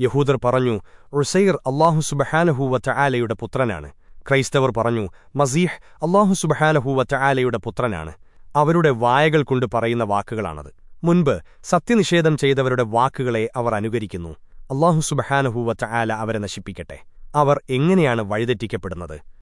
യഹൂദർ പറഞ്ഞു റുസൈർ അള്ളാഹു സുബഹാനഹൂവറ്റ ആലയുടെ പുത്രനാണ്. ക്രൈസ്തവർ പറഞ്ഞു മസീഹ് അള്ളാഹു സുബഹാനഹൂവറ്റ ആലയുടെ പുത്രനാണ്. അവരുടെ വായകൾ കൊണ്ട് പറയുന്ന വാക്കുകളാണത്. മുൻപ് സത്യനിഷേധം ചെയ്തവരുടെ വാക്കുകളെ അവർ അനുകരിക്കുന്നു. അള്ളാഹു സുബഹാനഹൂവറ്റ ആല അവരെ നശിപ്പിക്കട്ടെ. അവർ എങ്ങനെയാണ് വഴിതെറ്റിക്കപ്പെടുന്നത്?